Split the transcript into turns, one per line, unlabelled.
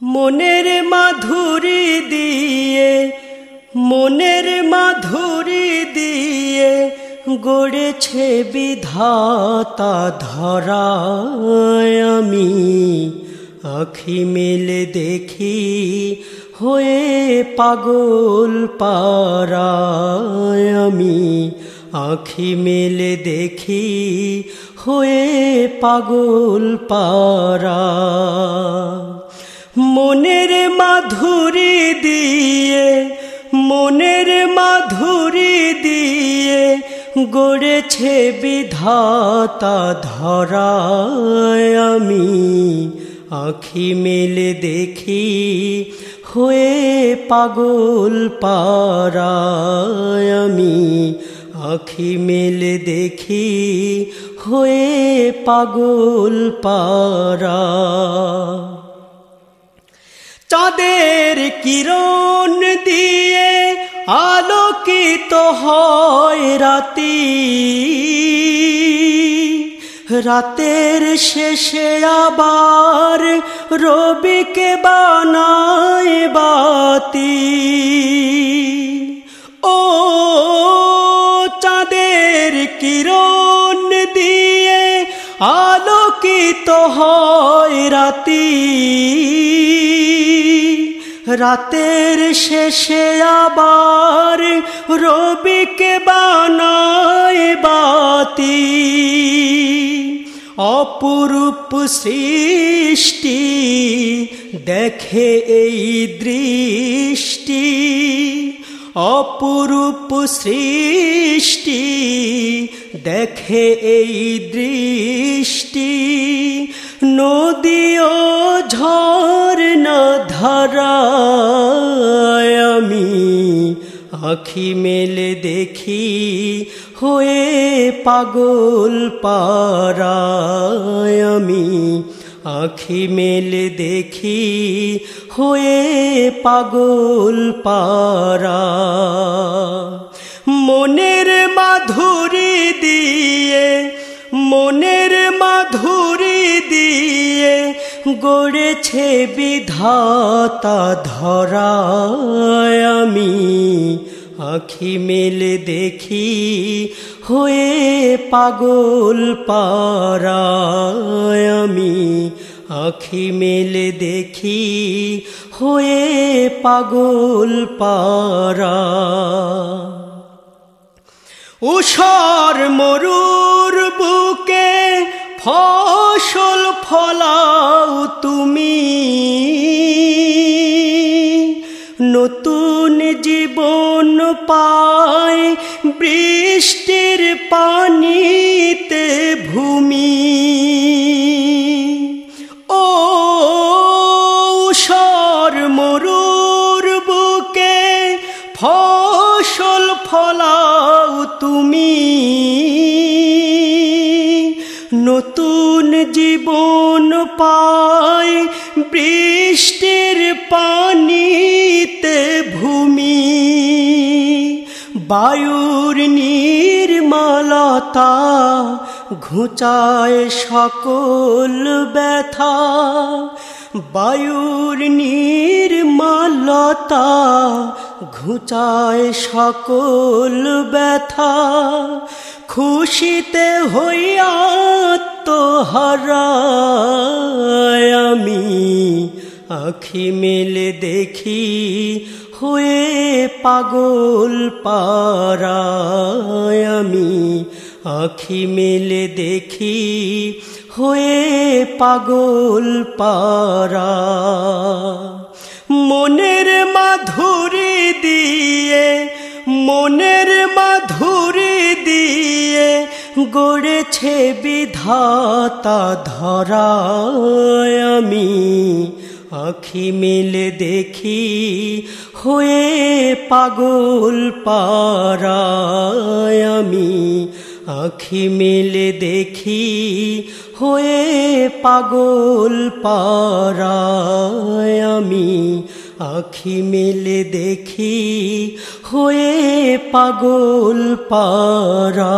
মনের মাধুরী দিয়ে, মনের মাধুরী দিয়ে গড়েছে বিধাতা ধরা আমি। আখি মেলে দেখি হয়ে পাগল পারায় আমি। আখি মেলে দেখি হয়ে পাগল পারা মনের মাধুরী দিয়ে, মনের মাধুরী দিয়ে গড়েছে বিধাতা ধরায় আমি। আখি মেলে দেখি হয়ে পাগল পারায় আমি। আখি মেলে দেখি হয়ে পাগল পারা চাঁদের কিরণ দিয়ে আলোকিত হয় রাতি। রাতের শেষে আবার রবিকে বানায় বাতি। ও চাঁদের কিরণ দিয়ে আলোকিত হয় রাতি। রাতের শেষে আবার রবিকে বানায় বাতি। অপরূপ সৃষ্টি দেখে এই দৃষ্টি। অপরূপ সৃষ্টি দেখে এই দৃষ্টি। নদীও ঝর্ণা ধারায় আমি আখি মেলে দেখি হয়ে পাগল পারায় আমি আখি মেলে দেখি হয়ে পাগল পারা মনের মাধুরী দিয়ে, মনের মাধুরী গড়েছে বিধাতা ধরায় আমি। আখি মেলে দেখি হয়ে পাগল পারায় আমি। আখি মেলে দেখি হয়ে পাগল পারা উষর মরুর বুকে ফসল ফলাও তুমি। নতুন জীবন পায় বৃষ্টির পানিতে ভূমি। ও সর মরুর বুকে ফসল ফলাও তুমি। নতুন জীবন পায় বৃষ্টির পানিতে ভূমি। বায়ুর নির্মলতা ঘুচায় সকল ব্যথা। বায়ুর নির্মলতা ঘুচায় সকল ব্যথা। খুশিতে হইয়া আমি। আখি মেলে দেখি হয়ে পাগল পারায় আমি। আখি মেলে দেখি হয়ে পাগল পারা মনের মাধুরী দিয়ে, মনের মাধুরী দিয়ে গড়েছে বিধাতা ধরায় আমি। আখি মেলে দেখি হয়ে পাগল পারায় আমি। আখি মেলে দেখি হয়ে পাগল পারায় আমি। আখি মেলে দেখি হয়ে পাগল পারা